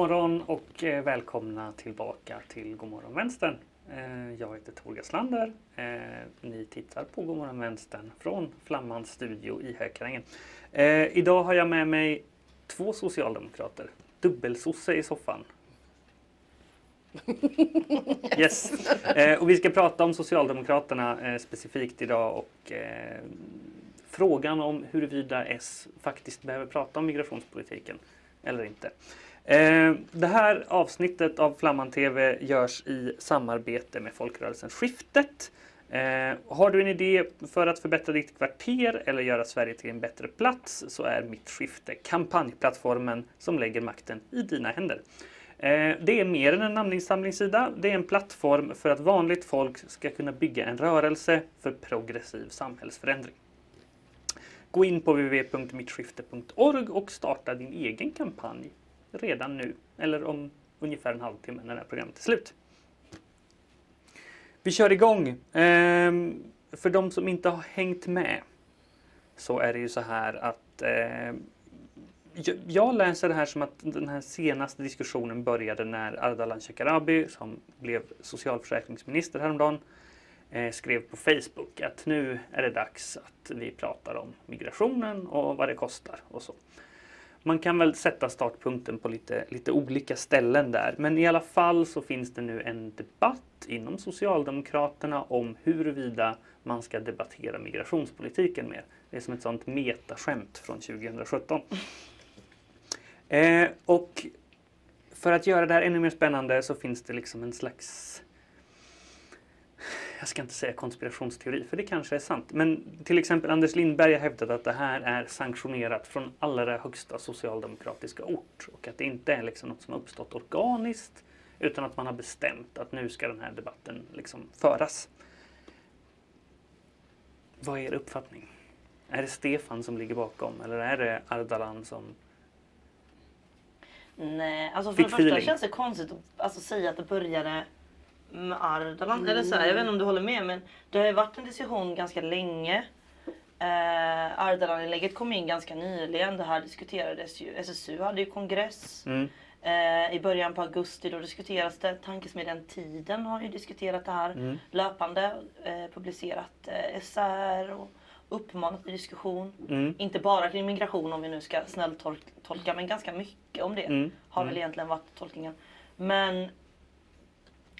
Morgon och eh, välkomna tillbaka till Godmorgon Vänstern. Eh, jag heter Tor Gaslander. Eh, ni tittar på Godmorgon Vänstern från Flammans studio i Hökarängen. Idag har jag med mig två socialdemokrater. Dubbelsosse i soffan. Yes. Och vi ska prata om Socialdemokraterna specifikt idag och frågan om huruvida S faktiskt behöver prata om migrationspolitiken eller inte. Eh, det här avsnittet av Flamman TV görs i samarbete med folkrörelsen Skiftet. Eh, har du en idé för att förbättra ditt kvarter eller göra Sverige till en bättre plats så är Mitt Skifte kampanjplattformen som lägger makten i dina händer. Eh, det är mer än en namninsamlingssida. Det är en plattform för att vanligt folk ska kunna bygga en rörelse för progressiv samhällsförändring. Gå in på www.mittskifte.org och starta din egen kampanj redan nu eller om ungefär en halvtimme när det här programmet är slut. Vi kör igång. Ehm, för de som inte har hängt med så är det ju så här att eh, jag läser det här som att den här senaste diskussionen började när Ardalan Shekarabi som blev socialförsäkringsminister häromdagen eh, skrev på Facebook att nu är det dags att vi pratar om migrationen och vad det kostar och så man kan väl sätta startpunkten på lite, lite olika ställen där. Men i alla fall så finns det nu en debatt inom Socialdemokraterna om huruvida man ska debattera migrationspolitiken mer. Det är som ett sånt metaskämt från 2017. Eh, och för att göra det här ännu mer spännande så finns det liksom en slags jag ska inte säga konspirationsteori, för det kanske är sant. Men till exempel Anders Lindberg har hävdat att det här är sanktionerat från allra högsta socialdemokratiska ort och att det inte är liksom något som har uppstått organiskt utan att man har bestämt att nu ska den här debatten liksom föras. Vad är er uppfattning? Är det Stefan som ligger bakom eller är det Ardalan som Nej, alltså för det första känns det konstigt att alltså, säga att det började med Ardalan. Mm. Eller så här, jag vet inte om du håller med men det har ju varit en diskussion ganska länge. Eh, Ardalan-inlägget kom in ganska nyligen. Det här diskuterades ju. SSU hade ju kongress. Mm. Eh, I början på augusti då diskuteras det. Tankesmedjan Tiden har ju diskuterat det här mm. löpande. Eh, publicerat eh, SR och uppmanat till diskussion. Mm. Inte bara kring migration om vi nu ska snälltolka men ganska mycket om det. Mm. Har väl mm. egentligen varit tolkningen. Men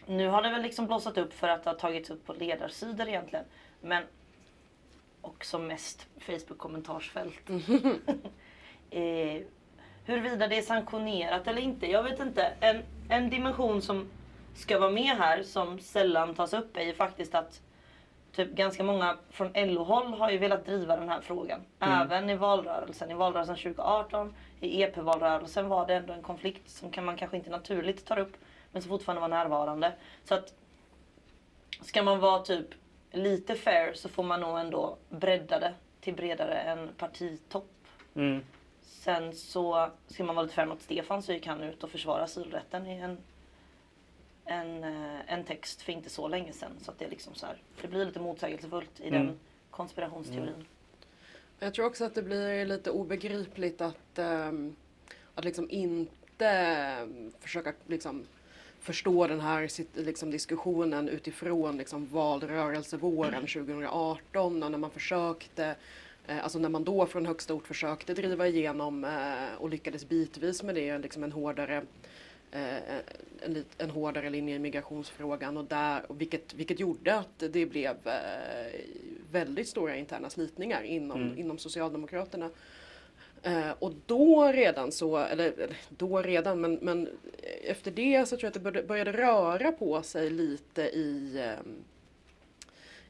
nu har det väl liksom blossat upp för att det har tagits upp på ledarsidor egentligen. Men också mest Facebook-kommentarsfält. eh, huruvida det är sanktionerat eller inte, jag vet inte. En, en dimension som ska vara med här som sällan tas upp är ju faktiskt att typ ganska många från LO-håll har ju velat driva den här frågan. Mm. Även i valrörelsen. I valrörelsen 2018, i EP-valrörelsen var det ändå en konflikt som kan man kanske inte naturligt tar upp men som fortfarande var närvarande. Så att ska man vara typ lite fair så får man nog ändå bredda det till bredare än partitopp. Mm. Sen så ska man vara lite fair mot Stefan så gick han ut och försvarade asylrätten i en, en, eh, en text för inte så länge sedan. Så att det, är liksom så här, det blir lite motsägelsefullt i mm. den konspirationsteorin. Mm. Jag tror också att det blir lite obegripligt att, um, att liksom inte försöka liksom förstå den här liksom, diskussionen utifrån liksom, valrörelsevåren 2018 och när man försökte eh, Alltså när man då från högsta ort försökte driva igenom eh, och lyckades bitvis med det, liksom en hårdare eh, en, en hårdare linje i migrationsfrågan och där, vilket, vilket gjorde att det blev väldigt stora interna slitningar inom, mm. inom Socialdemokraterna. Eh, och då redan så, eller då redan, men, men efter det så tror jag att det började, röra på sig lite i eh,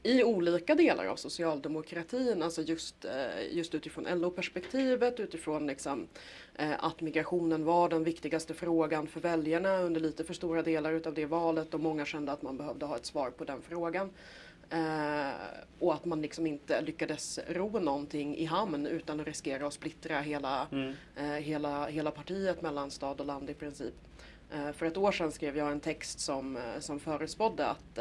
i olika delar av socialdemokratin, alltså just, eh, just utifrån LO-perspektivet, utifrån liksom, eh, att migrationen var den viktigaste frågan för väljarna under lite för stora delar utav det valet och många kände att man behövde ha ett svar på den frågan. Eh, och att man liksom inte lyckades ro någonting i hamn utan att riskera att splittra hela, mm. eh, hela, hela partiet mellan stad och land i princip. Eh, för ett år sedan skrev jag en text som, som förutspådde att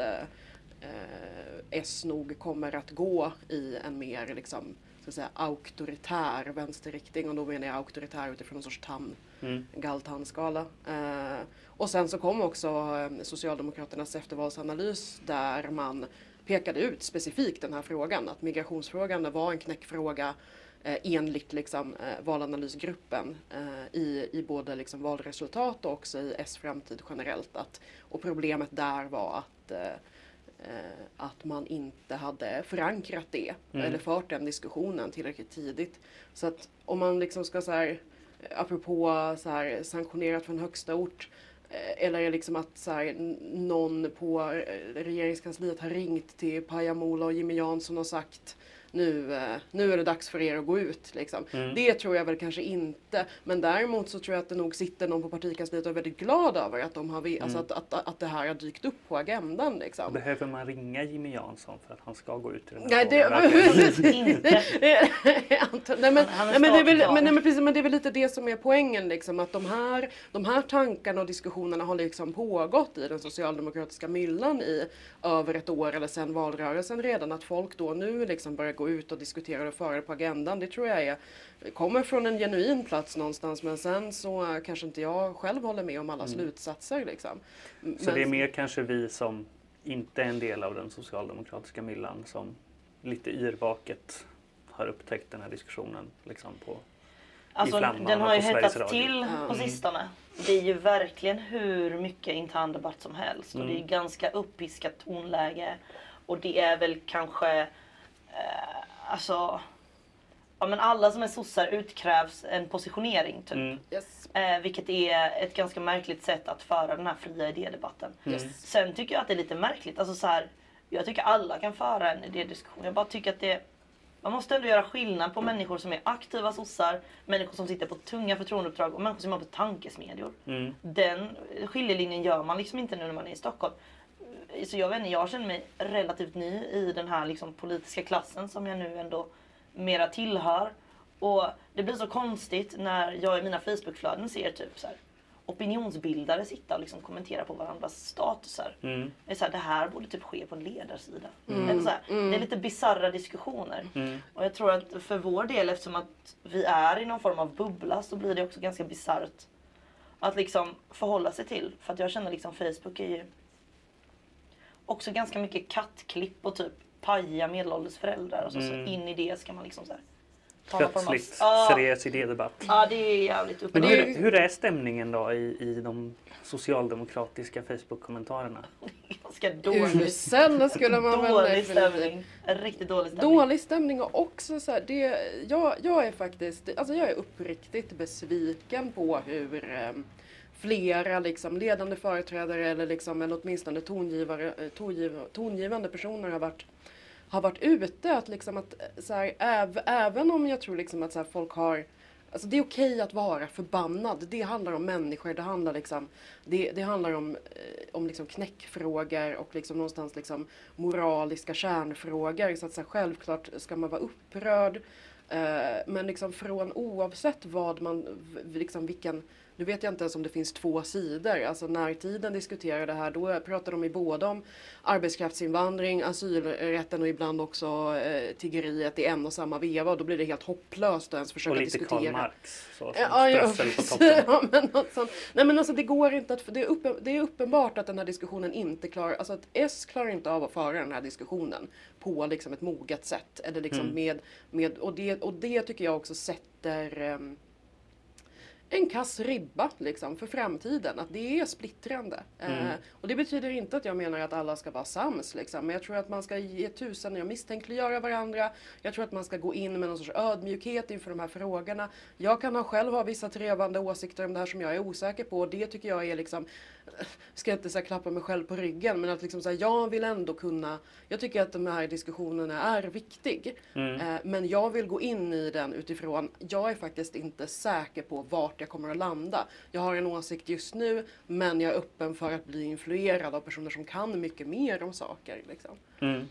S nog kommer att gå i en mer liksom, att säga, auktoritär vänsterriktning och då menar jag auktoritär utifrån någon sorts tam, mm. Galtanskala. Eh, och sen så kom också Socialdemokraternas eftervalsanalys där man pekade ut specifikt den här frågan, att migrationsfrågan var en knäckfråga eh, enligt liksom, eh, valanalysgruppen eh, i, i både liksom, valresultat och också i S-framtid generellt. Att, och problemet där var att eh, eh, att man inte hade förankrat det mm. eller fört den diskussionen tillräckligt tidigt. Så att om man liksom ska så här, apropå så här, sanktionerat från högsta ort Eh, eller liksom att så här, någon på eh, regeringskansliet har ringt till Pajamola och Jimmy Jansson och sagt nu, eh, nu är det dags för er att gå ut. Liksom. Mm. Det tror jag väl kanske inte. Men däremot så tror jag att det nog sitter någon på partikansliet och är väldigt glad över att, de har, alltså mm. alltså att, att, att det här har dykt upp på agendan. Liksom. Behöver man ringa Jimmy Jansson för att han ska gå ut i den här nej, det, inte. nej, men, nej, men, det är väl, men, nej, men, precis, men det är väl lite det som är poängen. Liksom, att de här, de här tankarna och diskussionerna har liksom pågått i den socialdemokratiska myllan i över ett år eller sedan valrörelsen redan. Att folk då nu liksom börjar gå ut och diskutera och föra det på agendan. Det tror jag är, kommer från en genuin plats någonstans men sen så kanske inte jag själv håller med om alla mm. slutsatser. Liksom. Så men, det är mer kanske vi som inte är en del av den socialdemokratiska myllan som lite yrvaket har upptäckt den här diskussionen liksom på Alltså den har ju hettats till på mm. sistone. Det är ju verkligen hur mycket intern debatt som helst och det är mm. ganska uppiskat tonläge. Och det är väl kanske eh, alltså Ja men alla som är sossar utkrävs en positionering typ. Mm. Yes. Eh, vilket är ett ganska märkligt sätt att föra den här fria idédebatten. Yes. Sen tycker jag att det är lite märkligt. Alltså så här, jag tycker alla kan föra en idédiskussion. Jag bara tycker att det man måste ändå göra skillnad på människor som är aktiva sossar, människor som sitter på tunga förtroendeuppdrag och människor som jobbar på tankesmedjor. Mm. Den skiljelinjen gör man liksom inte nu när man är i Stockholm så jag vet inte, jag känner mig relativt ny i den här liksom politiska klassen som jag nu ändå mera tillhör. Och det blir så konstigt när jag i mina Facebookflöden ser typ så här, opinionsbildare sitta och liksom kommentera på varandras statusar. Mm. Det, är så här, det här borde typ ske på en ledarsida. Mm. Eller så här, mm. Det är lite bizarra diskussioner. Mm. Och jag tror att för vår del, eftersom att vi är i någon form av bubbla, så blir det också ganska bisarrt att liksom förhålla sig till. För att jag känner liksom Facebook är ju också ganska mycket kattklipp och typ paja medelålders föräldrar och så, mm. så in i det ska man liksom så här, Plötsligt ah, seriös idédebatt. Ja, det är jävligt uppenbart. Men hur, hur är stämningen då i, i de socialdemokratiska Facebook-kommentarerna? Ganska dålig. Usel skulle man väl Dålig stämning. Riktigt dålig stämning. Dålig stämning och också så här, det, jag, jag är faktiskt, alltså jag är uppriktigt besviken på hur um, flera liksom, ledande företrädare eller, liksom, eller åtminstone tongivare, eh, tongiv, tongivande, personer har varit, har varit ute. Att, liksom, att, eh, så här, äv, även om jag tror liksom, att så här, folk har Alltså det är okej att vara förbannad. Det handlar om människor. Det handlar, liksom, det, det handlar om, eh, om liksom knäckfrågor och liksom någonstans liksom moraliska kärnfrågor. Så att så här, självklart ska man vara upprörd. Eh, men liksom från oavsett vad man, liksom vilken nu vet jag inte ens om det finns två sidor. Alltså när tiden diskuterar det här då pratar de ju både om arbetskraftsinvandring, asylrätten och ibland också eh, tiggeriet i en och samma veva. Och då blir det helt hopplöst att ens försöka och lite diskutera. Karl Marx. Så, ja, ja, ja, men sånt. Nej men alltså det går inte att, det är, uppen, det är uppenbart att den här diskussionen inte klarar, alltså att S klarar inte av att föra den här diskussionen på liksom ett moget sätt. Eller liksom mm. med, med, och, det, och det tycker jag också sätter um, en kass ribba liksom, för framtiden. Att det är splittrande. Mm. Eh, och det betyder inte att jag menar att alla ska vara sams. Liksom. Men jag tror att man ska ge tusen i att misstänkliggöra varandra. Jag tror att man ska gå in med någon sorts ödmjukhet inför de här frågorna. Jag kan ha själv ha vissa trevande åsikter om det här som jag är osäker på. Och det tycker jag är liksom ska inte så här, klappa mig själv på ryggen, men att liksom, så här, jag vill ändå kunna, jag tycker att de här diskussionerna är viktig. Mm. Eh, men jag vill gå in i den utifrån, jag är faktiskt inte säker på vart jag kommer att landa. Jag har en åsikt just nu, men jag är öppen för att bli influerad av personer som kan mycket mer om saker. Liksom. Mm.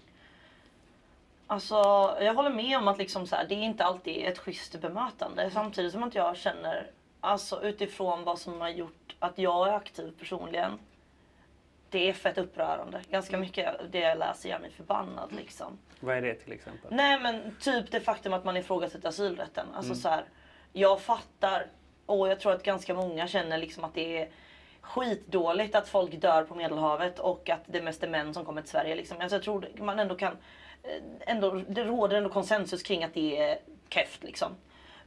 Alltså, jag håller med om att liksom så här, det är inte alltid ett schysst bemötande. Samtidigt som att jag känner, alltså utifrån vad som har gjort att jag är aktiv personligen. Det är fett upprörande. Ganska mm. mycket det jag läser gör mig förbannad liksom. Vad är det till exempel? Nej men typ det faktum att man ifrågasätter asylrätten. Alltså mm. så här, jag fattar och jag tror att ganska många känner liksom att det är skitdåligt att folk dör på Medelhavet och att det mest är män som kommer till Sverige. Liksom. Alltså jag tror man ändå kan... Eh, ändå, det råder ändå konsensus kring att det är keft liksom.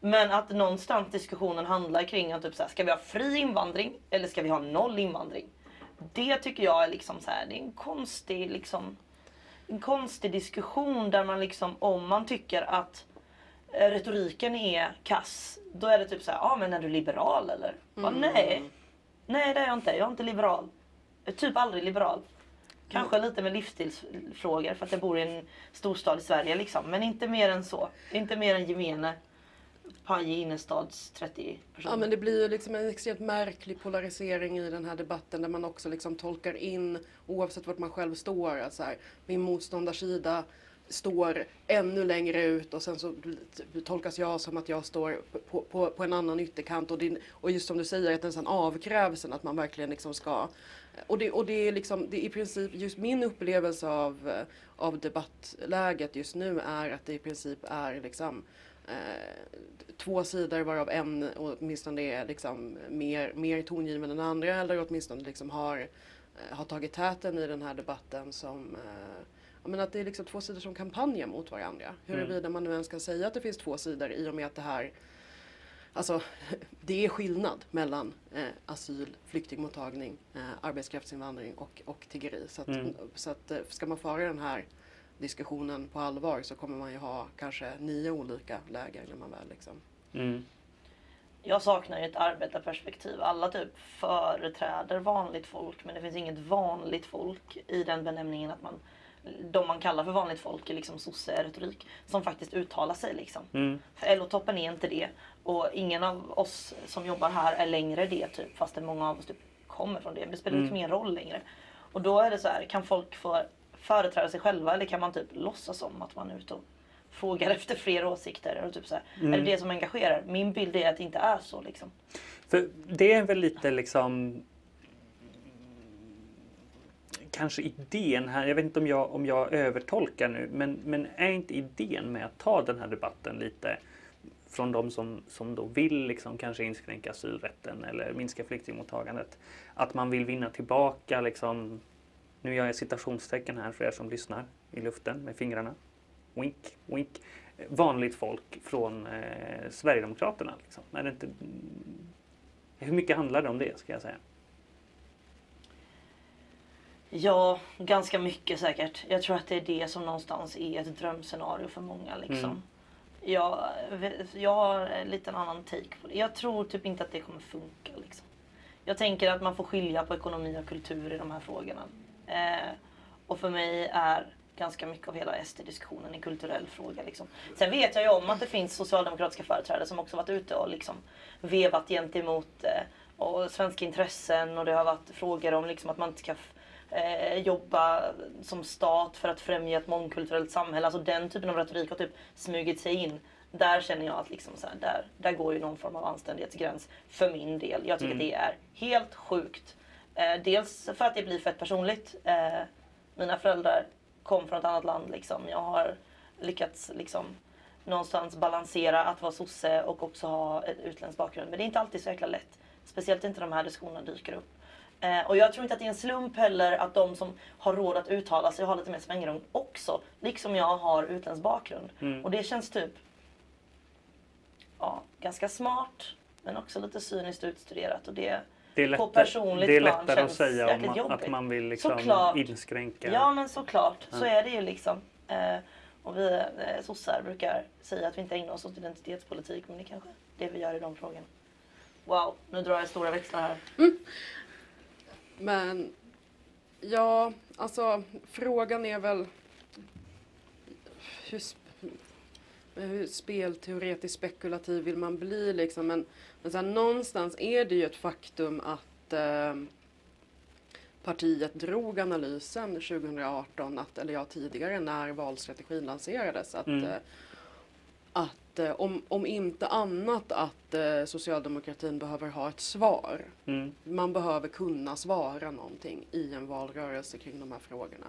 Men att någonstans diskussionen handlar kring att typ så här, ska vi ha fri invandring eller ska vi ha noll invandring? Det tycker jag är liksom så här, det är en konstig liksom en konstig diskussion där man liksom om man tycker att eh, retoriken är kass, då är det typ så här, ja ah, men är du liberal eller? Mm. Bara, nej, nej det är jag inte, jag är inte liberal. Jag är typ aldrig liberal. Kanske lite med livsstilsfrågor för att jag bor i en storstad i Sverige liksom. Men inte mer än så. Inte mer än gemene pajig innerstads 30 personer. Ja men det blir ju liksom en extremt märklig polarisering i den här debatten där man också liksom tolkar in, oavsett vart man själv står, att så här, min motståndarsida står ännu längre ut och sen så tolkas jag som att jag står på, på, på en annan ytterkant och, din, och just som du säger att den sen avkrävs en att man verkligen liksom ska och det, och det är liksom, det är i princip just min upplevelse av, av debattläget just nu är att det i princip är liksom eh, två sidor varav en åtminstone är liksom mer, mer tongivande än den andra eller åtminstone liksom har, eh, har tagit täten i den här debatten som eh, men att det är liksom två sidor som kampanjar mot varandra. Huruvida mm. man nu ens ska säga att det finns två sidor i och med att det här Alltså, det är skillnad mellan eh, asyl, flyktingmottagning, eh, arbetskraftsinvandring och, och tiggeri. Så, att, mm. så att, eh, ska man föra den här diskussionen på allvar så kommer man ju ha kanske nio olika läger när man väl liksom... Mm. Jag saknar ju ett arbetarperspektiv. Alla typ företräder vanligt folk men det finns inget vanligt folk i den benämningen att man de man kallar för vanligt folk är liksom sosse-retorik som faktiskt uttalar sig liksom. Mm. För LO-toppen är inte det och ingen av oss som jobbar här är längre det typ fastän många av oss typ kommer från det. Men det spelar mm. liksom ingen roll längre. Och då är det så här, kan folk få företräda sig själva eller kan man typ låtsas som att man är ute och frågar efter fler åsikter? Och typ så här, mm. Är det det som engagerar? Min bild är att det inte är så. Liksom. För det är väl lite liksom kanske idén här, jag vet inte om jag, om jag övertolkar nu, men, men är inte idén med att ta den här debatten lite från de som, som då vill liksom kanske inskränka asylrätten eller minska flyktingmottagandet. Att man vill vinna tillbaka liksom nu gör jag citationstecken här för er som lyssnar i luften med fingrarna. Wink, wink. Vanligt folk från eh, Sverigedemokraterna. Liksom. Är det inte, hur mycket handlar det om det, ska jag säga? Ja, ganska mycket säkert. Jag tror att det är det som någonstans är ett drömscenario för många. Liksom. Mm. Jag, jag har en liten annan take på det. Jag tror typ inte att det kommer funka. Liksom. Jag tänker att man får skilja på ekonomi och kultur i de här frågorna. Eh, och för mig är ganska mycket av hela SD-diskussionen en kulturell fråga. Liksom. Sen vet jag ju om att det finns socialdemokratiska företrädare som också varit ute och liksom vevat gentemot eh, och svenska intressen och det har varit frågor om liksom att man inte ska eh, jobba som stat för att främja ett mångkulturellt samhälle. Alltså den typen av retorik har typ smugit sig in. Där känner jag att liksom så här, där, där går ju någon form av anständighetsgräns för min del. Jag tycker mm. det är helt sjukt Eh, dels för att det blir fett personligt. Eh, mina föräldrar kom från ett annat land. Liksom. Jag har lyckats liksom, någonstans balansera att vara sosse och också ha ett utländsk bakgrund. Men det är inte alltid så jäkla lätt. Speciellt inte de här diskussionerna dyker upp. Eh, och jag tror inte att det är en slump heller att de som har råd att uttala sig har lite mer svängrum också. Liksom jag har utländsk bakgrund. Mm. Och det känns typ ja, ganska smart men också lite cyniskt utstuderat. Och det, det är, lättare, på personligt det är lättare att säga om man, att man vill liksom inskränka. Ja men såklart, ja. så är det ju liksom. Eh, och vi eh, sossar brukar säga att vi inte ägnar oss åt identitetspolitik men det är kanske det vi gör i de frågorna. Wow, nu drar jag stora växlar här. Mm. Men ja, alltså frågan är väl hur, hur spelteoretiskt spekulativ vill man bli liksom? Men men sen någonstans är det ju ett faktum att eh, partiet drog analysen 2018, att, eller ja tidigare när valstrategin lanserades, att, mm. eh, att eh, om, om inte annat att eh, socialdemokratin behöver ha ett svar. Mm. Man behöver kunna svara någonting i en valrörelse kring de här frågorna.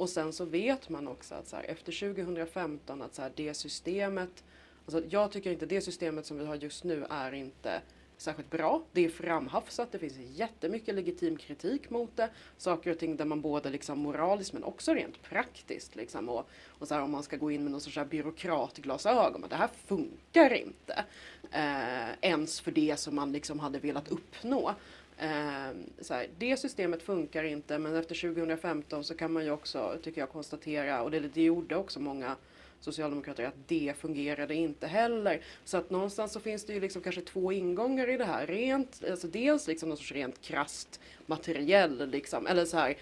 Och sen så vet man också att så här, efter 2015 att så här, det systemet Alltså, jag tycker inte det systemet som vi har just nu är inte särskilt bra. Det är framhafsat, det finns jättemycket legitim kritik mot det. Saker och ting där man både liksom moraliskt men också rent praktiskt liksom och, och så här, om man ska gå in med någon sorts byråkratglasögon, det här funkar inte. Eh, ens för det som man liksom hade velat uppnå. Eh, så här, det systemet funkar inte men efter 2015 så kan man ju också, tycker jag, konstatera, och det, det gjorde också många socialdemokrater att det fungerade inte heller. Så att någonstans så finns det ju liksom kanske två ingångar i det här. Rent, alltså dels liksom någon sorts rent krast materiell liksom, eller så här,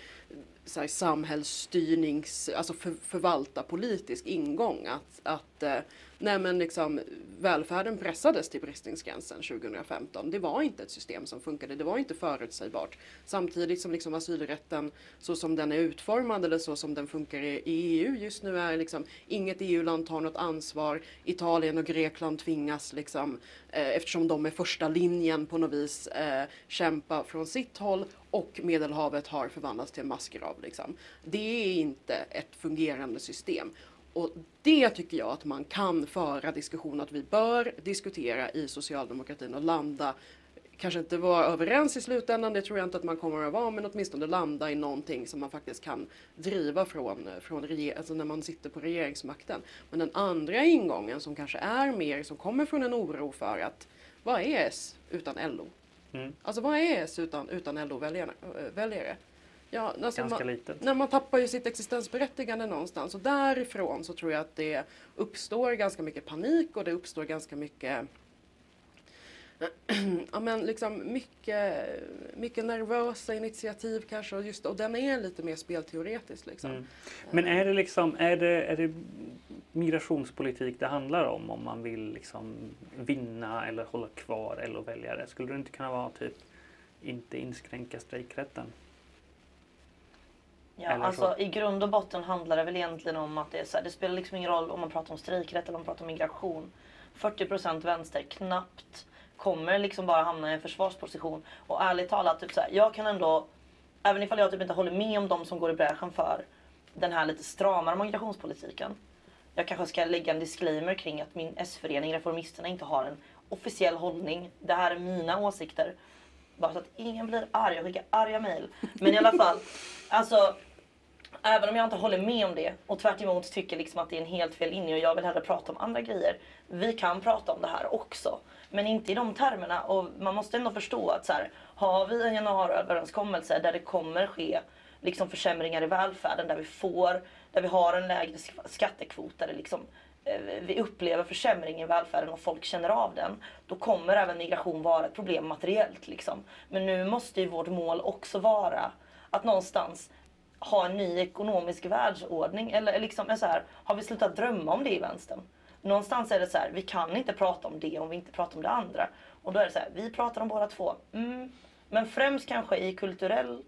så här samhällsstyrnings, alltså för, förvalta politisk ingång. Att, att eh, nej men liksom, välfärden pressades till bristningsgränsen 2015. Det var inte ett system som funkade, det var inte förutsägbart. Samtidigt som liksom asylrätten så som den är utformad eller så som den funkar i EU just nu är liksom inget EU-land tar något ansvar. Italien och Grekland tvingas liksom eh, eftersom de är första linjen på något vis eh, kämpa från sitt håll och Medelhavet har förvandlats till en massgrav. Liksom. Det är inte ett fungerande system. Och det tycker jag att man kan föra diskussion att vi bör diskutera i socialdemokratin och landa kanske inte vara överens i slutändan, det tror jag inte att man kommer att vara, men åtminstone landa i någonting som man faktiskt kan driva från, från alltså när man sitter på regeringsmakten. Men den andra ingången som kanske är mer, som kommer från en oro för att vad är S utan LO? Mm. Alltså vad är S utan, utan LO-väljare? Ja, alltså Ganska man, litet. När man tappar ju sitt existensberättigande någonstans och därifrån så tror jag att det uppstår ganska mycket panik och det uppstår ganska mycket ja, men liksom mycket, mycket nervösa initiativ kanske och, just, och den är lite mer spelteoretisk. Liksom. Mm. Men är det, liksom, är, det, är det migrationspolitik det handlar om om man vill liksom vinna eller hålla kvar LO-väljare? Skulle det inte kunna vara typ inte inskränka strejkrätten? Ja, alltså i grund och botten handlar det väl egentligen om att det, är så här, det spelar liksom ingen roll om man pratar om strejkrätt eller om man pratar om migration. 40% vänster, knappt, kommer liksom bara hamna i en försvarsposition. Och ärligt talat, typ så här, jag kan ändå, även ifall jag typ inte håller med om de som går i bräschen för den här lite stramare migrationspolitiken. Jag kanske ska lägga en disclaimer kring att min S-förening Reformisterna inte har en officiell hållning. Det här är mina åsikter. Bara så att ingen blir arg. Jag skickar arga mejl. Men i alla fall. Alltså Även om jag inte håller med om det och tvärt emot tycker liksom att det är en helt fel linje och jag vill hellre prata om andra grejer. Vi kan prata om det här också. Men inte i de termerna. Och man måste ändå förstå att så här, har vi en januariöverenskommelse där det kommer ske liksom försämringar i välfärden, där vi får, där vi har en lägre skattekvot, där det liksom, eh, vi upplever försämring i välfärden och folk känner av den. Då kommer även migration vara ett problem materiellt. Liksom. Men nu måste ju vårt mål också vara att någonstans ha en ny ekonomisk världsordning? Eller liksom, är så här, har vi slutat drömma om det i vänstern? Någonstans är det så här, vi kan inte prata om det om vi inte pratar om det andra. Och då är det så här, vi pratar om båda två. Mm. Men främst kanske i kulturell,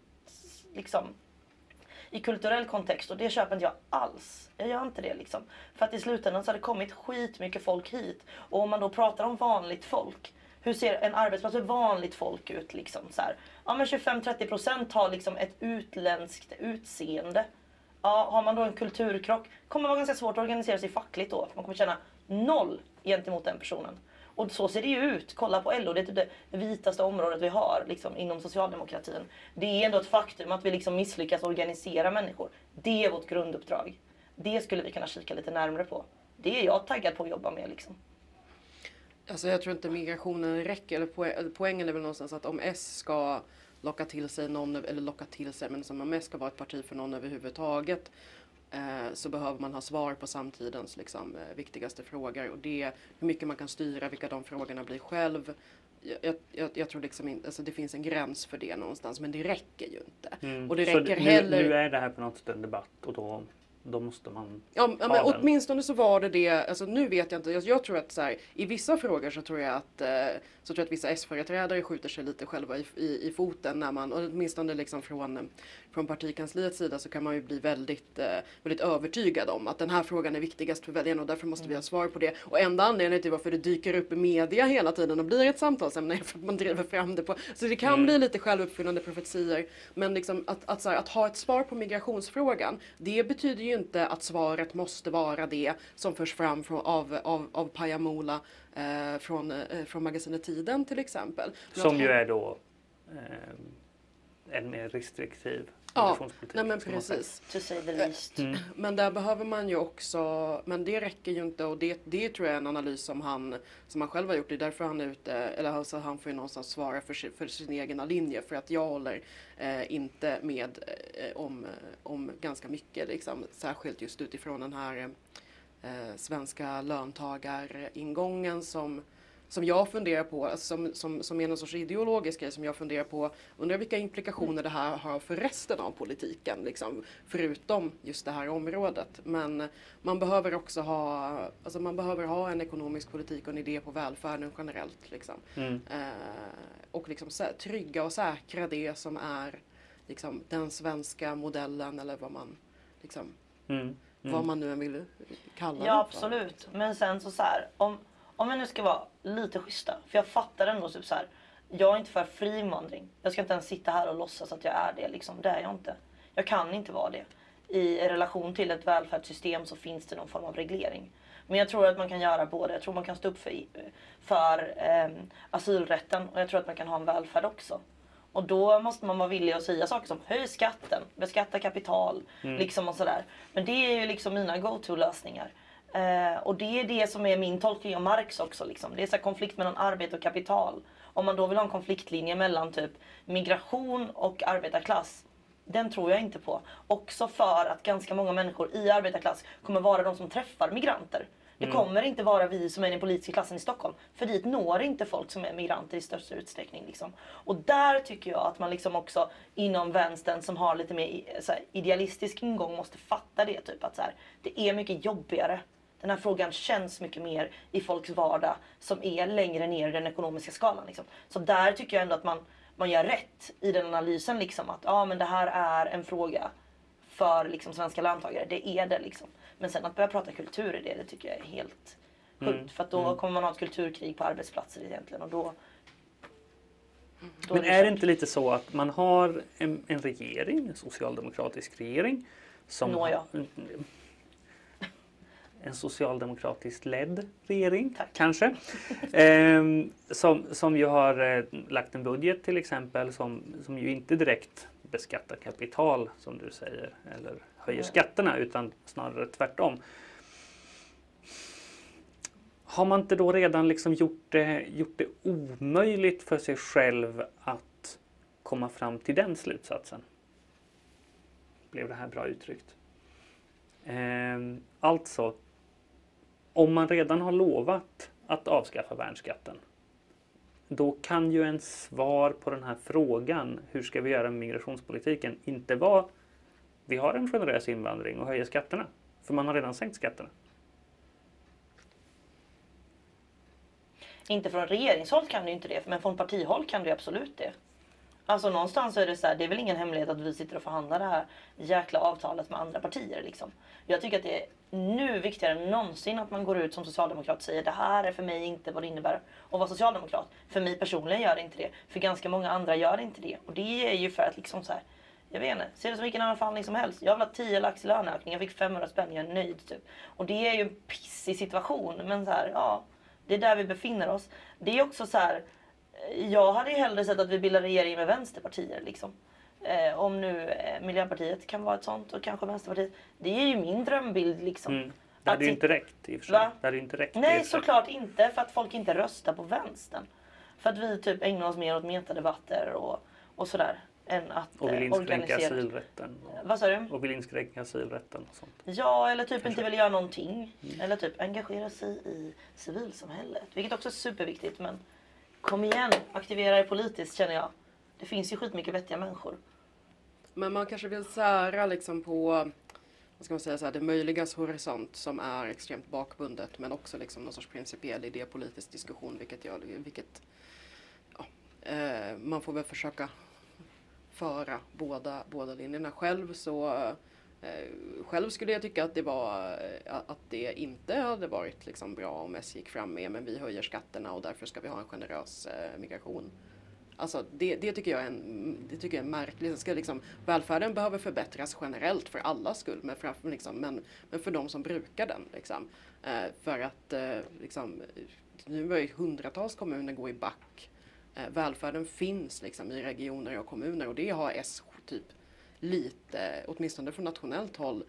liksom, i kulturell kontext och det köper inte jag alls. Jag gör inte det liksom. För att i slutändan så har det kommit skitmycket folk hit. Och om man då pratar om vanligt folk hur ser en arbetsplats för vanligt folk ut? Liksom, så här. Ja, men 25-30% har liksom ett utländskt utseende. Ja, har man då en kulturkrock kommer det vara ganska svårt att organisera sig fackligt då. Man kommer känna noll gentemot den personen. Och så ser det ju ut. Kolla på LO, det är typ det vitaste området vi har liksom, inom socialdemokratin. Det är ändå ett faktum att vi liksom misslyckas organisera människor. Det är vårt grunduppdrag. Det skulle vi kunna kika lite närmare på. Det är jag taggad på att jobba med. Liksom. Alltså jag tror inte migrationen räcker. Eller poängen är väl någonstans att om S ska locka till sig någon, eller locka till sig, men som om S ska vara ett parti för någon överhuvudtaget eh, så behöver man ha svar på samtidens liksom, eh, viktigaste frågor. Och det, hur mycket man kan styra vilka de frågorna blir själv. Jag, jag, jag tror liksom inte, alltså det finns en gräns för det någonstans men det räcker ju inte. Mm. Och det räcker så heller... nu är det här på något sätt en debatt och då då måste man Ja, ja men åtminstone så var det det. Alltså, nu vet jag inte. Jag, jag tror att så här, i vissa frågor så tror jag att, eh, så tror jag att vissa S-företrädare skjuter sig lite själva i, i, i foten. När man, och åtminstone liksom från, från partikansliets sida så kan man ju bli väldigt, eh, väldigt övertygad om att den här frågan är viktigast för väljarna och därför måste mm. vi ha svar på det. Och enda anledningen till varför det dyker upp i media hela tiden och blir ett samtalsämne är för att man driver fram det på. Så det kan mm. bli lite självuppfyllande profetier. Men liksom att, att, så här, att ha ett svar på migrationsfrågan, det betyder ju ju inte att svaret måste vara det som förs fram från, av, av, av Pajamola eh, från, eh, från magasinet Tiden till exempel. Men som ju är då eh, en mer restriktiv Ja, nej men precis. To say the least. Mm. Men där behöver man ju också, men det räcker ju inte och det, det tror jag är en analys som han, som han själv har gjort. Det är därför han är ute, eller alltså han får ju någonstans svara för, sin, för sin egna linje. För att jag håller eh, inte med eh, om, om ganska mycket liksom. Särskilt just utifrån den här eh, svenska löntagaringången som som jag funderar på, alltså som, som, som är någon sorts ideologisk grej som jag funderar på, undrar vilka implikationer det här har för resten av politiken, liksom, förutom just det här området. Men man behöver också ha, alltså man behöver ha en ekonomisk politik och en idé på välfärden generellt. Liksom. Mm. Eh, och liksom trygga och säkra det som är liksom, den svenska modellen eller vad man liksom, mm. Mm. vad man nu än vill kalla det. Ja absolut, men sen så, så här, om om vi nu ska vara lite schyssta, för jag fattar ändå typ så här. Jag är inte för fri invandring. Jag ska inte ens sitta här och låtsas att jag är det. Liksom. Det är jag inte. Jag kan inte vara det. I relation till ett välfärdssystem så finns det någon form av reglering. Men jag tror att man kan göra både. Jag tror man kan stå upp för, för eh, asylrätten och jag tror att man kan ha en välfärd också. Och då måste man vara villig att säga saker som höj skatten, beskatta kapital. Mm. Liksom och sådär. Men det är ju liksom mina go-to lösningar. Eh, och det är det som är min tolkning av Marx också. Liksom. Det är så konflikt mellan arbete och kapital. Om man då vill ha en konfliktlinje mellan typ migration och arbetarklass. Den tror jag inte på. Också för att ganska många människor i arbetarklass kommer vara de som träffar migranter. Det mm. kommer inte vara vi som är den politiska klassen i Stockholm. För dit når inte folk som är migranter i största utsträckning. Liksom. Och där tycker jag att man liksom också inom vänstern som har lite mer här, idealistisk ingång måste fatta det. Typ att så här, det är mycket jobbigare den här frågan känns mycket mer i folks vardag som är längre ner i den ekonomiska skalan. Liksom. Så där tycker jag ändå att man, man gör rätt i den analysen. Liksom, att ja, men det här är en fråga för liksom, svenska löntagare. Det är det. Liksom. Men sen att börja prata kultur i det, det tycker jag är helt sjukt. Mm. För då mm. kommer man ha ett kulturkrig på arbetsplatser egentligen. Och då, då men är det inte lite så att man har en, en regering, en socialdemokratisk regering, som, Nåja en socialdemokratiskt ledd regering Tack. kanske. Eh, som, som ju har eh, lagt en budget till exempel som, som ju inte direkt beskattar kapital som du säger eller höjer skatterna utan snarare tvärtom. Har man inte då redan liksom gjort det, gjort det omöjligt för sig själv att komma fram till den slutsatsen? Blev det här bra uttryckt? Eh, alltså, om man redan har lovat att avskaffa värnskatten, då kan ju en svar på den här frågan, hur ska vi göra med migrationspolitiken, inte vara vi har en generös invandring och höjer skatterna. För man har redan sänkt skatterna. Inte från regeringshåll kan det inte det, men från partihåll kan det absolut det. Alltså någonstans är det så här, det är väl ingen hemlighet att vi sitter och förhandlar det här jäkla avtalet med andra partier. Liksom. Jag tycker att det är nu viktigare än någonsin att man går ut som socialdemokrat och säger det här är för mig inte vad det innebär att vara socialdemokrat. För mig personligen gör det inte det. För ganska många andra gör det inte det. Och det är ju för att liksom så här, jag vet inte, ser det som vilken annan förhandling som helst. Jag vill ha 10 lax i löneökning, jag fick 500 spänn, jag är nöjd typ. Och det är ju en pissig situation. Men så här, ja, det är där vi befinner oss. Det är också så här, jag hade ju hellre sett att vi bildar regering med vänsterpartier liksom. Eh, om nu eh, Miljöpartiet kan vara ett sånt och kanske Vänsterpartiet. Det är ju min drömbild liksom. Mm. Det hade ju inte räckt i och för sig. Det hade inte räckt Nej såklart inte för att folk inte röstar på vänstern. För att vi typ ägnar oss mer åt metadebatter och, och sådär. Än att och vill eh, inskränka asylrätten. Och, Vad sa du? Och vill inskränka asylrätten och sånt. Ja eller typ Kanske. inte vill göra någonting. Mm. Eller typ engagera sig i civilsamhället. Vilket också är superviktigt men Kom igen, aktivera er politiskt känner jag. Det finns ju skitmycket vettiga människor. Men man kanske vill sära liksom på vad ska man säga, så här, det möjligas horisont som är extremt bakbundet men också liksom någon sorts principiell idépolitisk diskussion vilket, jag, vilket ja, eh, man får väl försöka föra båda, båda linjerna själv så Eh, Eh, själv skulle jag tycka att det, var, eh, att det inte hade varit liksom bra om S gick fram med men vi höjer skatterna och därför ska vi ha en generös eh, migration. Alltså det, det, tycker jag är en, det tycker jag är märkligt. Liksom, ska liksom, välfärden behöver förbättras generellt för allas skull, men, för, liksom, men, men för de som brukar den. Liksom. Eh, för att eh, liksom, nu börjar hundratals kommuner gå i back. Eh, välfärden finns liksom, i regioner och kommuner och det har S typ lite, åtminstone från nationellt håll,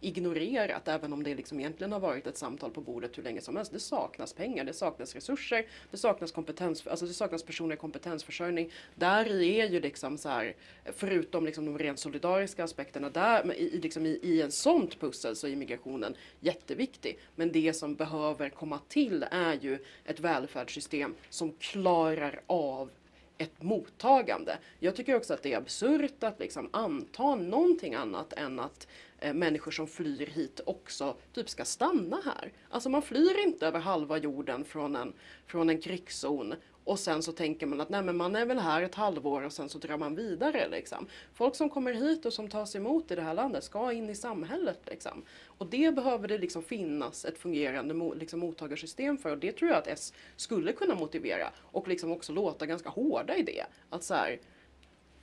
ignorerat även om det liksom egentligen har varit ett samtal på bordet hur länge som helst. Det saknas pengar, det saknas resurser, det saknas kompetens, alltså det saknas personlig kompetensförsörjning. Där är ju liksom så här, förutom liksom de rent solidariska aspekterna, där, i, liksom i, i en sånt pussel så är migrationen jätteviktig. Men det som behöver komma till är ju ett välfärdssystem som klarar av ett mottagande. Jag tycker också att det är absurt att liksom anta någonting annat än att eh, människor som flyr hit också typ ska stanna här. Alltså man flyr inte över halva jorden från en, från en krigszon och sen så tänker man att nej men man är väl här ett halvår och sen så drar man vidare liksom. Folk som kommer hit och som tas emot i det här landet ska in i samhället liksom. Och det behöver det liksom finnas ett fungerande liksom, mottagarsystem för och det tror jag att S skulle kunna motivera och liksom också låta ganska hårda i det. Att så här,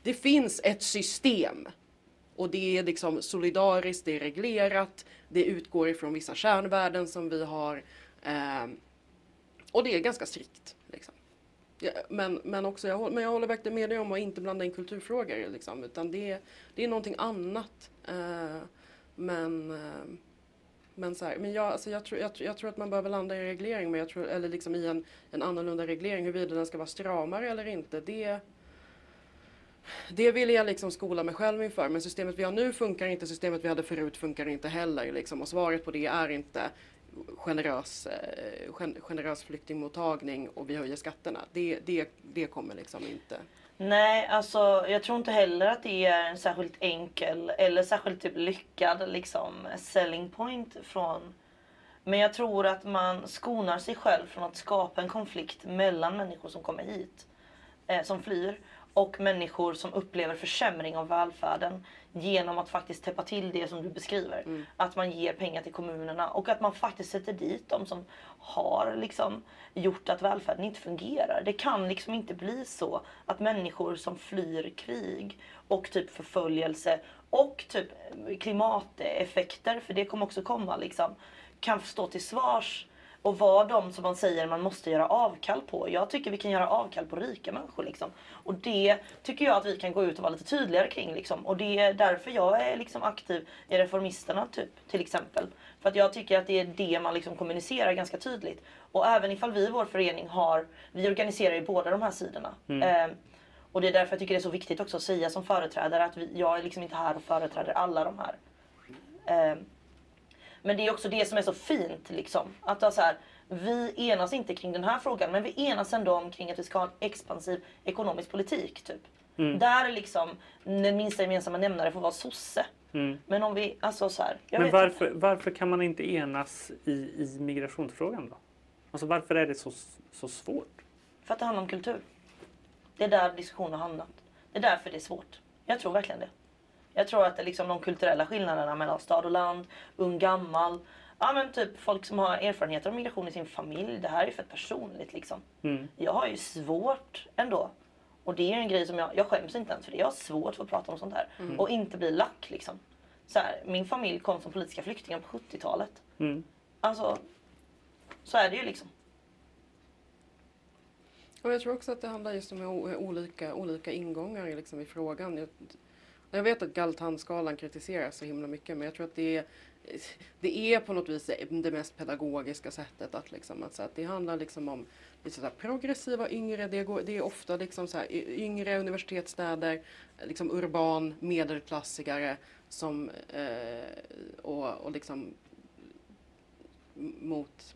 det finns ett system och det är liksom solidariskt, det är reglerat, det utgår ifrån vissa kärnvärden som vi har eh, och det är ganska strikt. Ja, men, men, också, jag, men jag håller verkligen med dig om att inte blanda in kulturfrågor. Liksom, utan det, det är någonting annat. Eh, men eh, men, så här, men jag, alltså jag, tror, jag, jag, tror att man behöver landa i en reglering, men jag tror, eller liksom i en, en annorlunda reglering. Huruvida den ska vara stramare eller inte, det, det vill jag liksom skola mig själv inför. Men systemet vi har nu funkar inte, systemet vi hade förut funkar inte heller. Liksom. Och svaret på det är inte generös, eh, generös flyktingmottagning och vi höjer skatterna. Det, det, det kommer liksom inte. Nej, alltså jag tror inte heller att det är en särskilt enkel eller särskilt typ lyckad liksom selling point från men jag tror att man skonar sig själv från att skapa en konflikt mellan människor som kommer hit, eh, som flyr, och människor som upplever försämring av välfärden genom att faktiskt täppa till det som du beskriver. Mm. Att man ger pengar till kommunerna och att man faktiskt sätter dit de som har liksom gjort att välfärden inte fungerar. Det kan liksom inte bli så att människor som flyr krig och typ förföljelse och typ klimateffekter, för det kommer också komma liksom, kan stå till svars och vara de som man säger man måste göra avkall på. Jag tycker vi kan göra avkall på rika människor. Liksom. Och det tycker jag att vi kan gå ut och vara lite tydligare kring. Liksom. Och det är därför jag är liksom aktiv i Reformisterna typ, till exempel. För att jag tycker att det är det man liksom kommunicerar ganska tydligt. Och även ifall vi i vår förening har, vi organiserar ju båda de här sidorna. Mm. Eh, och det är därför jag tycker det är så viktigt också att säga som företrädare att vi, jag är liksom inte här och företräder alla de här. Eh, men det är också det som är så fint liksom. Att så här, vi enas inte kring den här frågan men vi enas ändå omkring att vi ska ha en expansiv ekonomisk politik. Typ. Mm. Där liksom den minsta gemensamma nämnare får vara sosse. Mm. Men om vi, alltså så här, Men varför, varför kan man inte enas i, i migrationsfrågan då? Alltså varför är det så, så svårt? För att det handlar om kultur. Det är där diskussionen har hamnat. Det är därför det är svårt. Jag tror verkligen det. Jag tror att det liksom de kulturella skillnaderna mellan stad och land, ung, gammal. Ja men typ folk som har erfarenheter av migration i sin familj. Det här är fett personligt liksom. Mm. Jag har ju svårt ändå. Och det är en grej som jag, jag skäms inte ens för det. Jag har svårt för att prata om sånt här. Mm. Och inte bli lack liksom. Så här, min familj kom som politiska flyktingar på 70-talet. Mm. Alltså, så är det ju liksom. Och jag tror också att det handlar just om olika, olika ingångar liksom i frågan. Jag, jag vet att Galtan-skalan kritiseras så himla mycket men jag tror att det är, det är på något vis det mest pedagogiska sättet att, liksom, att, så att det handlar liksom om lite så progressiva yngre, det, går, det är ofta liksom så här, yngre universitetsstäder, liksom urban medelklassigare som eh, och, och liksom mot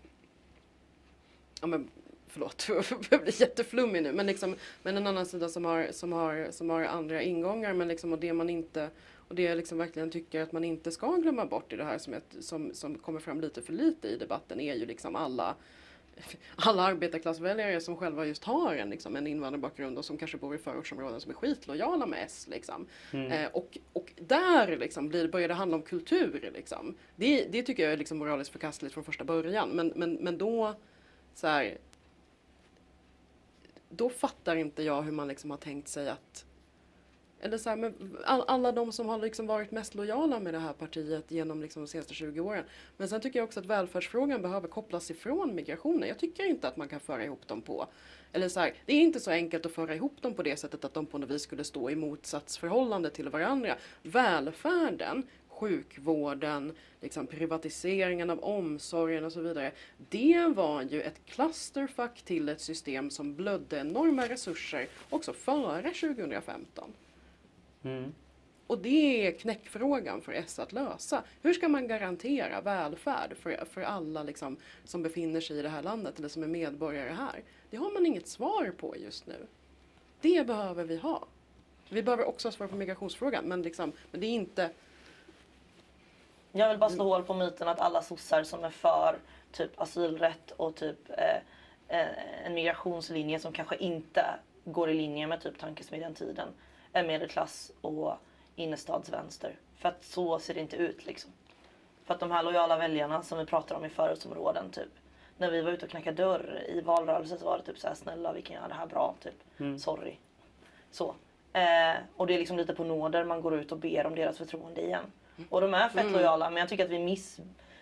ja, men, förlåt, jag blir jätteflummig nu, men, liksom, men en annan sida som har, som har, som har andra ingångar men liksom, och det man inte och det jag liksom verkligen tycker att man inte ska glömma bort i det här som, ett, som, som kommer fram lite för lite i debatten är ju liksom alla alla arbetarklassväljare som själva just har en, liksom, en invandrarbakgrund och som kanske bor i förortsområden som är skitlojala med S. Liksom. Mm. Eh, och, och där liksom, blir, börjar det handla om kultur. Liksom. Det, det tycker jag är liksom moraliskt förkastligt från första början. Men, men, men då så här, då fattar inte jag hur man liksom har tänkt sig att eller så här, men alla de som har liksom varit mest lojala med det här partiet genom liksom de senaste 20 åren. Men sen tycker jag också att välfärdsfrågan behöver kopplas ifrån migrationen. Jag tycker inte att man kan föra ihop dem på eller så här, det är inte så enkelt att föra ihop dem på det sättet att de på något vis skulle stå i motsatsförhållande till varandra. Välfärden, sjukvården, liksom privatiseringen av omsorgen och så vidare. Det var ju ett clusterfuck till ett system som blödde enorma resurser också före 2015. Mm. Och det är knäckfrågan för S att lösa. Hur ska man garantera välfärd för, för alla liksom, som befinner sig i det här landet eller som är medborgare här? Det har man inget svar på just nu. Det behöver vi ha. Vi behöver också ha svar på migrationsfrågan men, liksom, men det är inte... Jag vill bara slå hål på myten att alla sossar som är för typ asylrätt och typ eh, eh en migrationslinje som kanske inte går i linje med typ tankesmedjan Tiden är medelklass och innerstadsvänster. För att så ser det inte ut liksom. För att de här lojala väljarna som vi pratar om i förortsområden typ. När vi var ute och knackade dörr i valrörelsen så var det typ så här snälla vi kan göra det här bra typ. Mm. Sorry. Så. Eh, och det är liksom lite på nåder man går ut och ber om deras förtroende igen. Mm. Och de är fett mm. lojala men jag tycker att vi miss,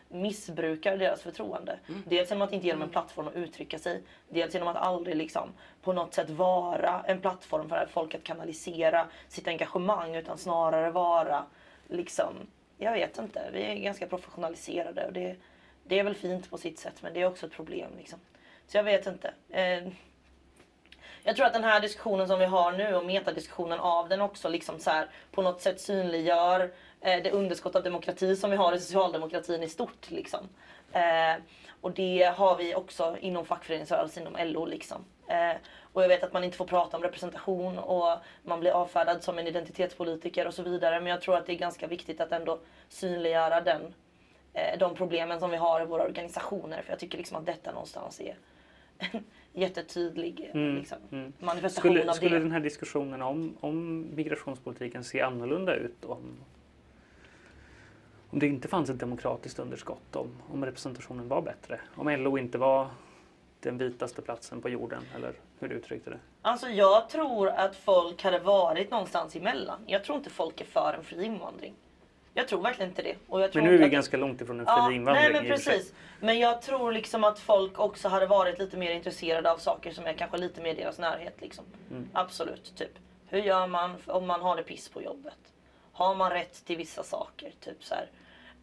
missbrukar deras förtroende. Mm. Dels genom att inte ge dem en mm. plattform att uttrycka sig. Dels genom att aldrig liksom på något sätt vara en plattform för folk att kanalisera sitt engagemang utan snarare vara liksom, jag vet inte, vi är ganska professionaliserade och det, det är väl fint på sitt sätt men det är också ett problem liksom. Så jag vet inte. Eh, jag tror att den här diskussionen som vi har nu och metadiskussionen av den också liksom så här, på något sätt synliggör det underskott av demokrati som vi har i socialdemokratin i stort. Liksom. Eh, och det har vi också inom fackföreningsrörelsen, inom LO. Liksom. Eh, och jag vet att man inte får prata om representation och man blir avfärdad som en identitetspolitiker och så vidare. Men jag tror att det är ganska viktigt att ändå synliggöra den, eh, de problemen som vi har i våra organisationer. För jag tycker liksom att detta någonstans är en jättetydlig mm, liksom, mm. manifestation skulle, av det. Skulle den här diskussionen om, om migrationspolitiken se annorlunda ut om om det inte fanns ett demokratiskt underskott, om, om representationen var bättre, om LO inte var den vitaste platsen på jorden, eller hur du uttryckte det? Alltså jag tror att folk hade varit någonstans emellan. Jag tror inte folk är för en fri invandring. Jag tror verkligen inte det. Men nu är vi att... ganska långt ifrån en fri ja, invandring. Nej men precis. Men jag tror liksom att folk också hade varit lite mer intresserade av saker som är kanske lite mer deras närhet. Liksom. Mm. Absolut. Typ. Hur gör man om man har det piss på jobbet? Har man rätt till vissa saker? Typ så här.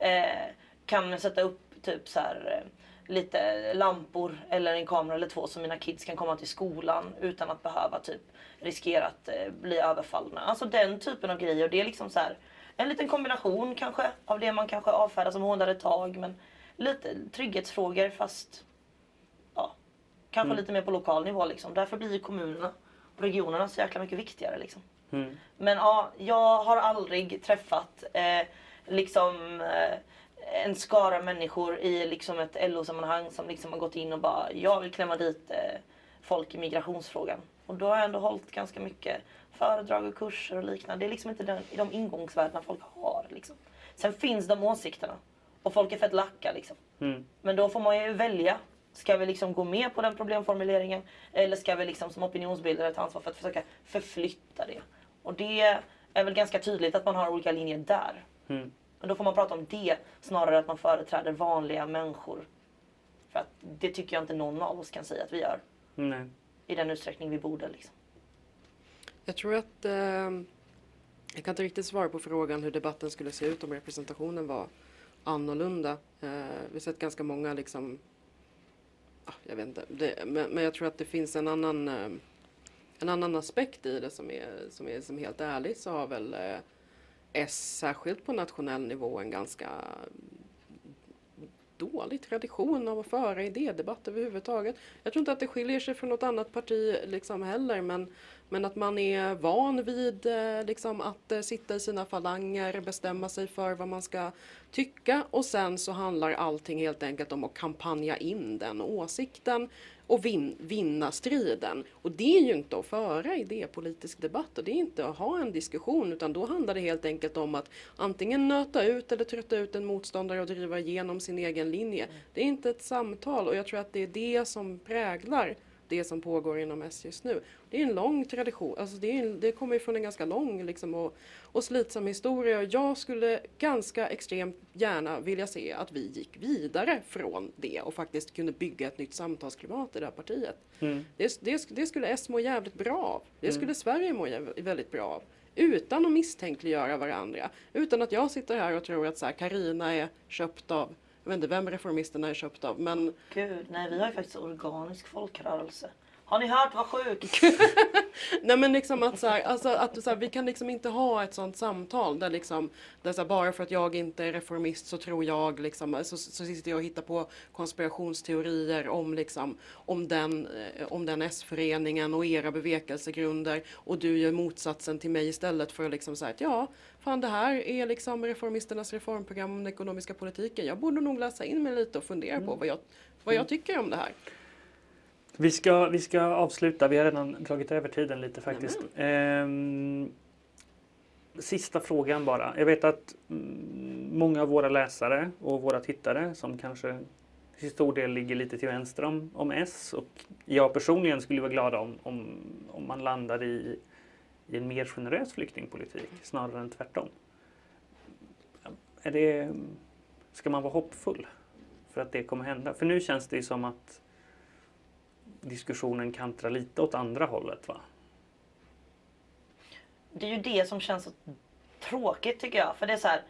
Eh, kan sätta upp typ så här, eh, lite lampor eller en kamera eller två så mina kids kan komma till skolan utan att behöva typ riskera att eh, bli överfallna. Alltså den typen av grejer. Det är liksom så här, en liten kombination kanske av det man kanske avfärdar som hårdare tag. Men lite trygghetsfrågor fast ja, kanske mm. lite mer på lokal nivå. Liksom. Därför blir kommunerna och regionerna så jäkla mycket viktigare. Liksom. Mm. Men ja, jag har aldrig träffat eh, liksom eh, en skara människor i liksom ett LO-sammanhang som liksom har gått in och bara jag vill klämma dit eh, folk i migrationsfrågan. Och då har jag ändå hållit ganska mycket föredrag och kurser och liknande. Det är liksom inte den, de ingångsvärdena folk har. Liksom. Sen finns de åsikterna. Och folk är fett lacka liksom. Mm. Men då får man ju välja. Ska vi liksom gå med på den problemformuleringen? Eller ska vi liksom som opinionsbildare ta ansvar för att försöka förflytta det? Och det är väl ganska tydligt att man har olika linjer där. Mm. Men då får man prata om det snarare än att man företräder vanliga människor. För att det tycker jag inte någon av oss kan säga att vi gör. Nej. I den utsträckning vi borde liksom. Jag tror att eh, jag kan inte riktigt svara på frågan hur debatten skulle se ut om representationen var annorlunda. Eh, vi har sett ganska många liksom ah, jag vet inte, det, men, men, jag tror att det finns en annan eh, en annan aspekt i det som är, som är som helt ärligt så har väl är särskilt på nationell nivå, en ganska dålig tradition av att föra idédebatt överhuvudtaget. Jag tror inte att det skiljer sig från något annat parti liksom heller men, men att man är van vid eh, liksom, att eh, sitta i sina falanger, bestämma sig för vad man ska tycka och sen så handlar allting helt enkelt om att kampanja in den åsikten och vin, vinna striden. Och det är ju inte att föra idépolitisk debatt och det är inte att ha en diskussion utan då handlar det helt enkelt om att antingen nöta ut eller trötta ut en motståndare och driva igenom sin egen linje. Det är inte ett samtal och jag tror att det är det som präglar det som pågår inom S just nu. Det är en lång tradition, alltså det, en, det kommer från en ganska lång liksom, och, och slitsam historia. Jag skulle ganska extremt gärna vilja se att vi gick vidare från det och faktiskt kunde bygga ett nytt samtalsklimat i det här partiet. Mm. Det, det, det, skulle S må jävligt bra av. Det mm. skulle Sverige må väldigt bra av utan att misstänkliggöra varandra. Utan att jag sitter här och tror att Carina är köpt av jag vet inte vem Reformisterna är köpt av men... Gud, nej vi har ju faktiskt organisk folkrörelse. Har ni hört vad sjukt? Nej men liksom att, så här, alltså, att så här, vi kan liksom inte ha ett sånt samtal där liksom där så här, bara för att jag inte är reformist så tror jag liksom så, så sitter jag och hittar på konspirationsteorier om liksom om den, eh, om den S-föreningen och era bevekelsegrunder och du gör motsatsen till mig istället för att liksom säga att ja, fan det här är liksom reformisternas reformprogram om den ekonomiska politiken. Jag borde nog läsa in mig lite och fundera mm. på vad jag, vad jag tycker om det här. Vi ska, vi ska avsluta, vi har redan dragit över tiden lite faktiskt. Ehm, sista frågan bara. Jag vet att mm, många av våra läsare och våra tittare som kanske till stor del ligger lite till vänster om, om S och jag personligen skulle vara glad om, om, om man landar i, i en mer generös flyktingpolitik snarare än tvärtom. Är det, ska man vara hoppfull för att det kommer hända? För nu känns det som att diskussionen kantrar lite åt andra hållet va? Det är ju det som känns så tråkigt tycker jag. För det är så här,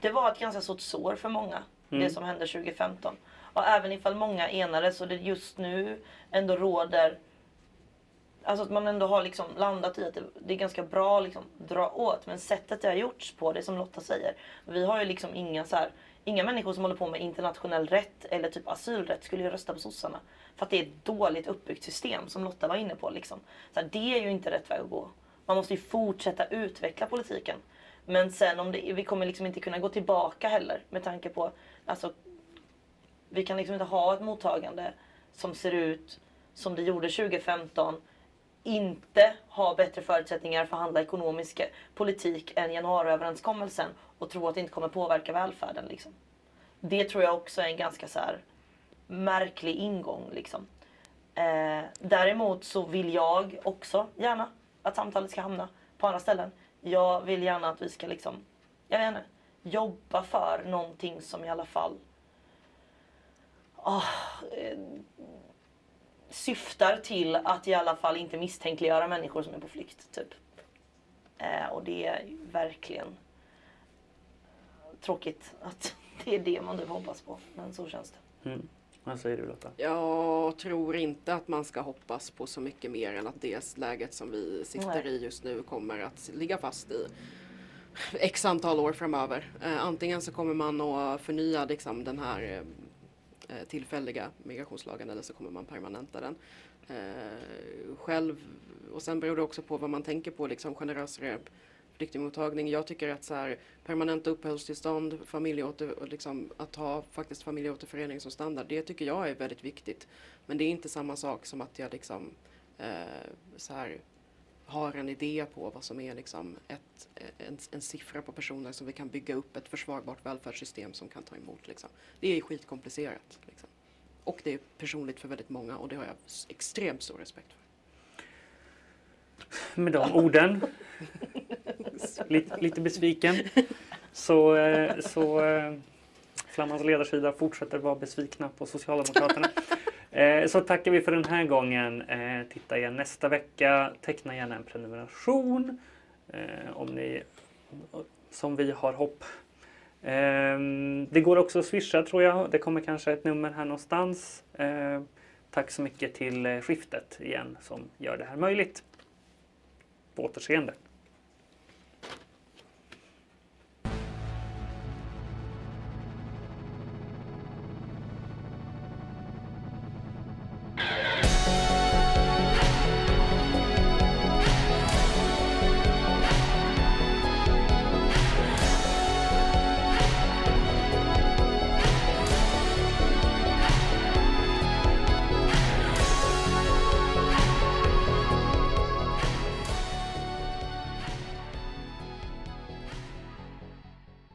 det var ett ganska stort sår för många, mm. det som hände 2015. Och även ifall många enades och det just nu ändå råder Alltså att man ändå har liksom landat i att det, det är ganska bra att liksom dra åt. Men sättet det har gjorts på, det som Lotta säger. Vi har ju liksom inga så här, Inga människor som håller på med internationell rätt eller typ asylrätt skulle ju rösta på sossarna. För att det är ett dåligt uppbyggt system som Lotta var inne på. Liksom. Så här, det är ju inte rätt väg att gå. Man måste ju fortsätta utveckla politiken. Men sen om det, vi kommer liksom inte kunna gå tillbaka heller med tanke på alltså, vi kan liksom inte ha ett mottagande som ser ut som det gjorde 2015 inte ha bättre förutsättningar för att handla ekonomisk politik än januariöverenskommelsen och tro att det inte kommer påverka välfärden. Liksom. Det tror jag också är en ganska så här, märklig ingång. Liksom. Eh, däremot så vill jag också gärna att samtalet ska hamna på andra ställen. Jag vill gärna att vi ska liksom, jag vet inte, jobba för någonting som i alla fall oh, eh, syftar till att i alla fall inte misstänkliggöra människor som är på flykt. Typ. Eh, och det är verkligen tråkigt att det är det man nu hoppas på. Men så känns det. Mm. Vad säger du Lotta? Jag tror inte att man ska hoppas på så mycket mer än att det läget som vi sitter Nej. i just nu kommer att ligga fast i x antal år framöver. Eh, antingen så kommer man att förnya liksom, den här eh, Eh, tillfälliga migrationslagen eller så kommer man permanenta den. Eh, själv, och sen beror det också på vad man tänker på, liksom generösare flyktingmottagning. Jag tycker att så här, permanenta uppehållstillstånd, familjeåter, liksom, att ha faktiskt familjeåterförening som standard, det tycker jag är väldigt viktigt. Men det är inte samma sak som att jag liksom eh, så här, har en idé på vad som är liksom ett, en, en, siffra på personer som vi kan bygga upp ett försvarbart välfärdssystem som kan ta emot. Liksom. Det är skitkomplicerat. Liksom. Och det är personligt för väldigt många och det har jag extremt stor respekt för. Med de orden, lite, lite besviken, så, eh, så eh, Flammans ledarsida fortsätter vara besvikna på Socialdemokraterna. Eh, så tackar vi för den här gången. Titta igen nästa vecka. Teckna gärna en prenumeration om ni som vi har hopp. Ehm, det går också att swisha tror jag. Det kommer kanske ett nummer här någonstans. Ehm, tack så mycket till Skiftet igen som gör det här möjligt. På återseende.